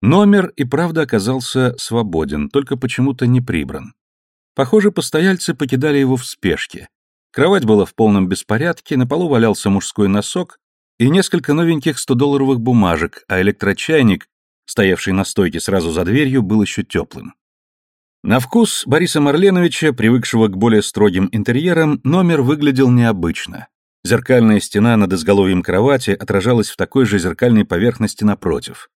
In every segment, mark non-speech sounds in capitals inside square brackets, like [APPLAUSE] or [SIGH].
Номер и правда оказался свободен, только почему-то не прибран. Похоже, постояльцы покидали его в спешке. Кровать была в полном беспорядке, на полу валялся мужской носок и несколько новеньких 100-долларовых бумажек, а электрочайник, стоявший на стойке сразу за дверью, был еще теплым. На вкус Бориса Марленовича, привыкшего к более строгим интерьерам, номер выглядел необычно. Зеркальная стена над изголовьем кровати отражалась в такой же зеркальной поверхности напротив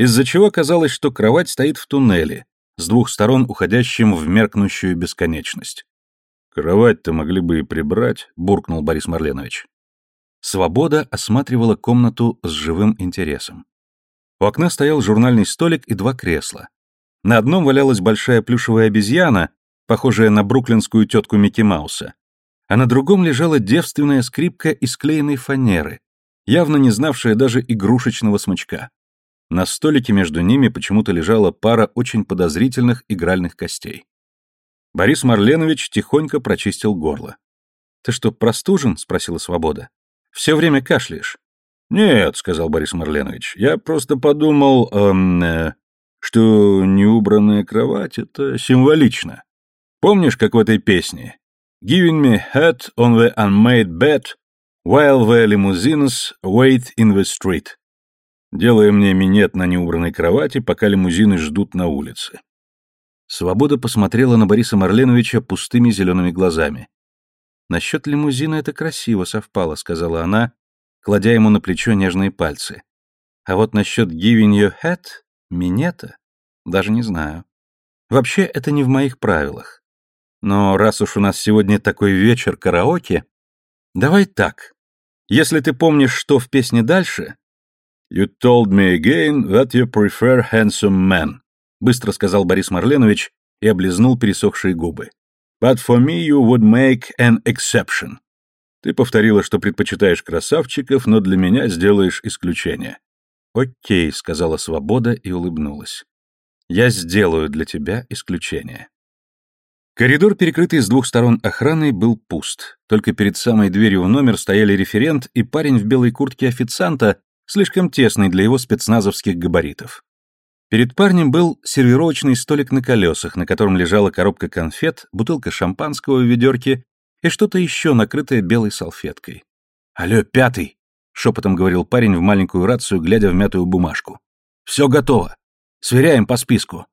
из-за чего казалось, что кровать стоит в туннеле, с двух сторон уходящим в меркнущую бесконечность. «Кровать-то могли бы и прибрать», — буркнул Борис Марленович. Свобода осматривала комнату с живым интересом. У окна стоял журнальный столик и два кресла. На одном валялась большая плюшевая обезьяна, похожая на бруклинскую тетку Микки Мауса, а на другом лежала девственная скрипка из клеенной фанеры, явно не знавшая даже игрушечного смычка. На столике между ними почему-то лежала пара очень подозрительных игральных костей. Борис Марленович тихонько прочистил горло. «Ты что, простужен?» — спросила Свобода. «Все время кашляешь». «Нет», — сказал Борис Марленович, — «я просто подумал, эм, э, что неубранная кровать — это символично. Помнишь, как в этой песне? «Giving me head on the unmade bed, while the limousines wait in the street» делая мне минет на неубранной кровати, пока лимузины ждут на улице. Свобода посмотрела на Бориса Марленовича пустыми зелеными глазами. «Насчет лимузина это красиво совпало», — сказала она, кладя ему на плечо нежные пальцы. «А вот насчет giving your head, минета, даже не знаю. Вообще, это не в моих правилах. Но раз уж у нас сегодня такой вечер караоке, давай так. Если ты помнишь, что в песне дальше, You told me again that you prefer handsome men, быстро сказал Борис Марленович и облизнул пересохшие губы. But for me you would make an exception. Ты повторила, что предпочитаешь красавчиков, но для меня сделаешь исключение. О'кей, сказала Свобода и улыбнулась. Я сделаю для тебя исключение. Коридор, перекрытый с двух сторон охраной, был пуст. Только перед самой дверью в номер стояли референт и парень в белой куртке официанта, слишком тесный для его спецназовских габаритов. Перед парнем был сервировочный столик на колесах, на котором лежала коробка конфет, бутылка шампанского в ведерке и что-то еще, накрытое белой салфеткой. «Алло, пятый!» — шепотом говорил парень в маленькую рацию, глядя в мятую бумажку. «Все готово. Сверяем по списку.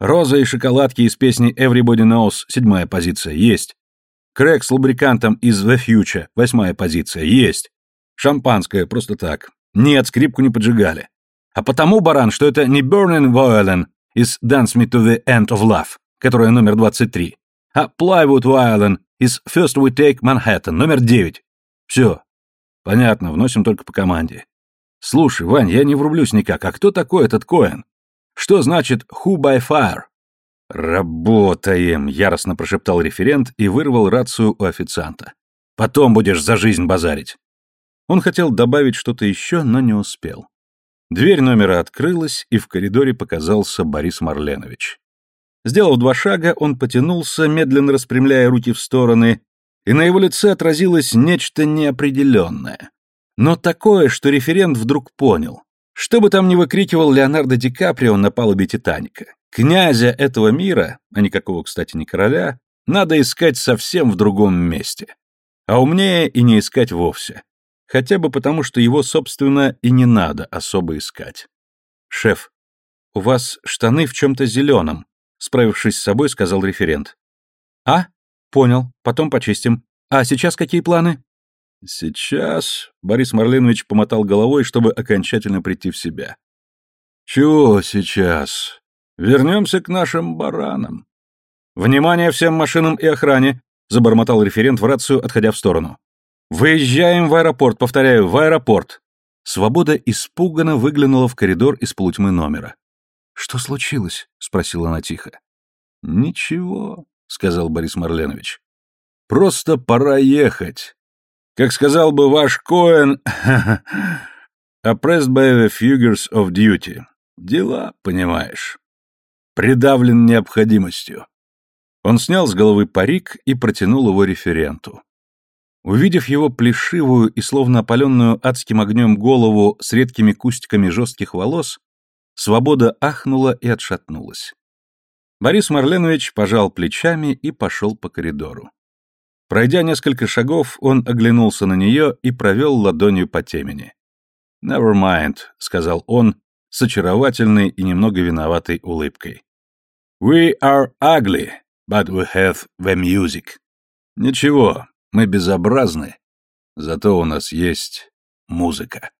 Роза и шоколадки из песни Everybody Knows, седьмая позиция, есть. Крэк с лубрикантом из The Future, восьмая позиция, есть. Шампанское, просто так, нет, скрипку не поджигали. А потому, баран, что это не Burning Violin из Dance Me to the End of Love, которая номер 23, а Plywood Violin из First We Take Manhattan, номер 9. Все. Понятно, вносим только по команде. Слушай, Вань, я не врублюсь никак. А кто такой этот Коэн? Что значит «who by fire»? «Работаем», — яростно прошептал референт и вырвал рацию у официанта. «Потом будешь за жизнь базарить». Он хотел добавить что-то еще, но не успел. Дверь номера открылась, и в коридоре показался Борис Марленович. Сделав два шага, он потянулся, медленно распрямляя руки в стороны, и на его лице отразилось нечто неопределенное. Но такое, что референт вдруг понял. Что бы там ни выкрикивал Леонардо Ди Каприо на палубе «Титаника», князя этого мира, а никакого, кстати, не короля, надо искать совсем в другом месте. А умнее и не искать вовсе хотя бы потому, что его, собственно, и не надо особо искать. «Шеф, у вас штаны в чем-то зеленом», — справившись с собой, сказал референт. «А? Понял. Потом почистим. А сейчас какие планы?» «Сейчас...» — Борис Марленович помотал головой, чтобы окончательно прийти в себя. «Чего сейчас? Вернемся к нашим баранам». «Внимание всем машинам и охране!» — забормотал референт в рацию, отходя в сторону. «Выезжаем в аэропорт, повторяю, в аэропорт!» Свобода испуганно выглянула в коридор из полутьмы номера. «Что случилось?» — спросила она тихо. «Ничего», — сказал Борис Марленович. «Просто пора ехать. Как сказал бы ваш Коэн, [LAUGHS] oppressed by the figures of duty. Дела, понимаешь. Придавлен необходимостью». Он снял с головы парик и протянул его референту. Увидев его плешивую и словно опаленную адским огнем голову с редкими кустиками жестких волос, свобода ахнула и отшатнулась. Борис Марленович пожал плечами и пошел по коридору. Пройдя несколько шагов, он оглянулся на нее и провел ладонью по темени. «Never mind», — сказал он с очаровательной и немного виноватой улыбкой. «We are ugly, but we have the music». «Ничего, мы безобразны, зато у нас есть музыка.